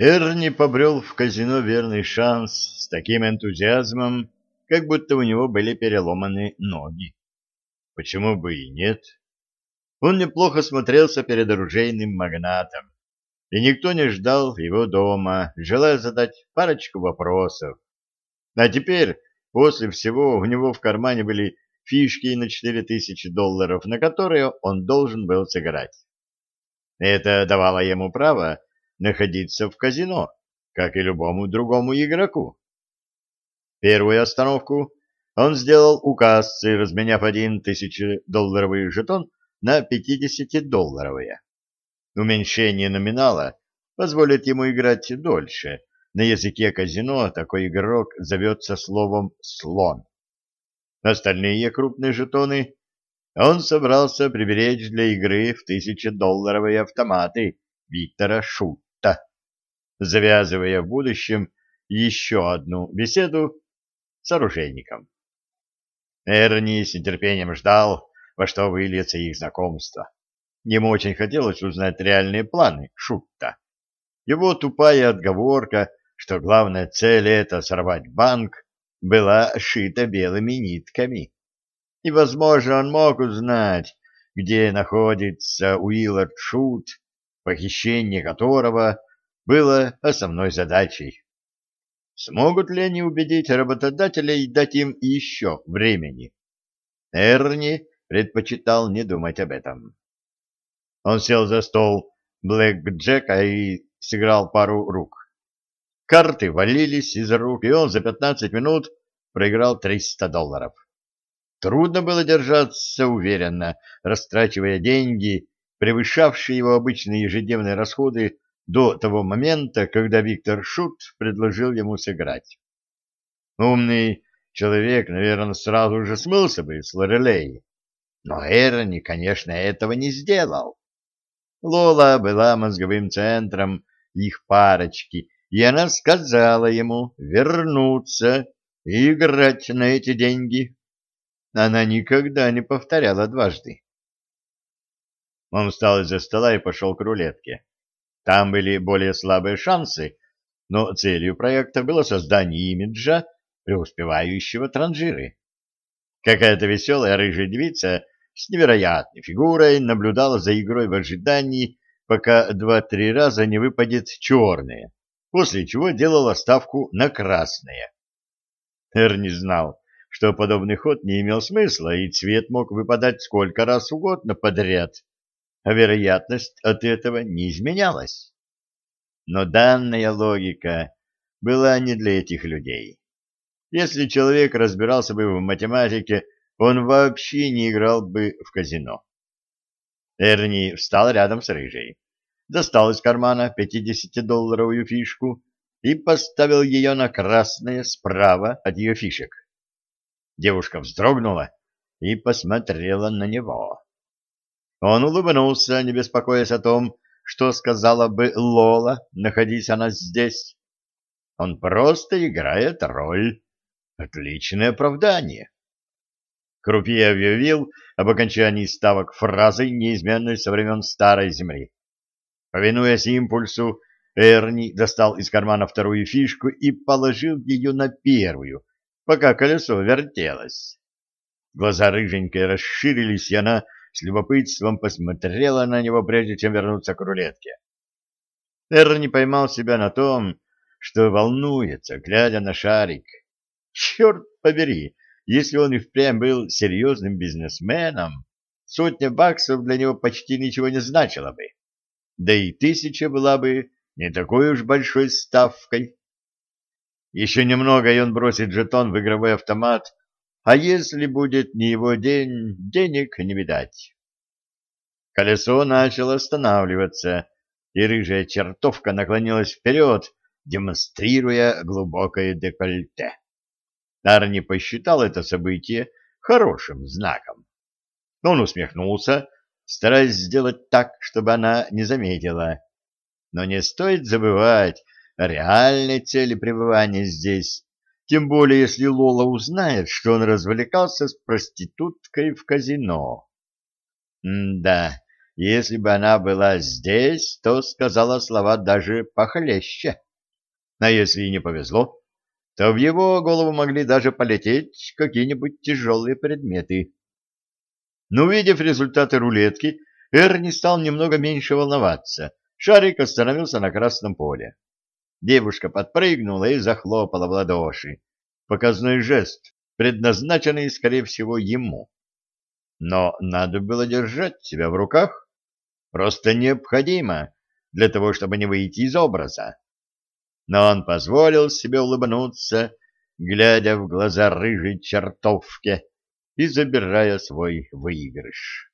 Эрни побрел в казино верный шанс с таким энтузиазмом, как будто у него были переломаны ноги. Почему бы и нет? Он неплохо смотрелся перед оружейным магнатом, и никто не ждал его дома, желая задать парочку вопросов. А теперь, после всего, у него в кармане были фишки на четыре тысячи долларов, на которые он должен был сыграть. Это давало ему право находиться в казино, как и любому другому игроку. Первую остановку он сделал у кассы, разменяв один тысячедолларовый жетон на пятидесятидолларовые. Уменьшение номинала позволит ему играть дольше. На языке казино такой игрок зовется словом «слон». Остальные крупные жетоны он собрался приберечь для игры в тысячедолларовые автоматы Виктора Шутта, завязывая в будущем еще одну беседу с оружейником. Эрни с нетерпением ждал, во что выльется их знакомство. Ему очень хотелось узнать реальные планы Шутта. Его тупая отговорка, что главная цель — это сорвать банк, была шита белыми нитками. И, возможно, он мог узнать, где находится Уиллард Шут, похищение которого было основной задачей. Смогут ли они убедить работодателей дать им еще времени? Эрни предпочитал не думать об этом. Он сел за стол Блэк Джека и сыграл пару рук. Карты валились из рук, и он за 15 минут проиграл 300 долларов. Трудно было держаться уверенно, растрачивая деньги, превышавшие его обычные ежедневные расходы до того момента, когда Виктор Шут предложил ему сыграть. Умный человек, наверное, сразу же смылся бы с Лорелей, но Эрни, конечно, этого не сделал. Лола была мозговым центром их парочки, и она сказала ему вернуться и играть на эти деньги. Она никогда не повторяла дважды. Он встал из-за стола и пошел к рулетке. Там были более слабые шансы, но целью проекта было создание имиджа преуспевающего транжиры. Какая-то веселая рыжая девица с невероятной фигурой наблюдала за игрой в ожидании, пока два-три раза не выпадет черное, после чего делала ставку на красное. Эрни знал, что подобный ход не имел смысла, и цвет мог выпадать сколько раз угодно подряд, а вероятность от этого не изменялась. Но данная логика была не для этих людей. Если человек разбирался бы в математике, он вообще не играл бы в казино. Эрни встал рядом с Рыжей, достал из кармана 50-долларовую фишку и поставил ее на красное справа от ее фишек. Девушка вздрогнула и посмотрела на него. Он улыбнулся, не беспокоясь о том, что сказала бы Лола, находись она здесь. Он просто играет роль. Отличное оправдание. Крупье объявил об окончании ставок фразой, неизменной со времен Старой Земли. Повинуясь импульсу, Эрни достал из кармана вторую фишку и положил ее на первую, пока колесо вертелось. Глаза рыженькой расширились, и она с любопытством посмотрела на него, прежде чем вернуться к рулетке. Эрни поймал себя на том, что волнуется, глядя на шарик. Черт побери, если он и впрямь был серьезным бизнесменом, сотня баксов для него почти ничего не значила бы. Да и тысяча была бы не такой уж большой ставкой. Еще немного, и он бросит жетон в игровой автомат а если будет не его день, денег не видать. Колесо начало останавливаться, и рыжая чертовка наклонилась вперед, демонстрируя глубокое декольте. Арни посчитал это событие хорошим знаком. Он усмехнулся, стараясь сделать так, чтобы она не заметила. Но не стоит забывать реальной цели пребывания здесь тем более, если Лола узнает, что он развлекался с проституткой в казино. Да, если бы она была здесь, то сказала слова даже похлеще. А если и не повезло, то в его голову могли даже полететь какие-нибудь тяжелые предметы. Но увидев результаты рулетки, Эрни стал немного меньше волноваться. Шарик остановился на красном поле. Девушка подпрыгнула и захлопала в ладоши. Показной жест, предназначенный, скорее всего, ему. Но надо было держать себя в руках. Просто необходимо для того, чтобы не выйти из образа. Но он позволил себе улыбнуться, глядя в глаза рыжей чертовке и забирая свой выигрыш.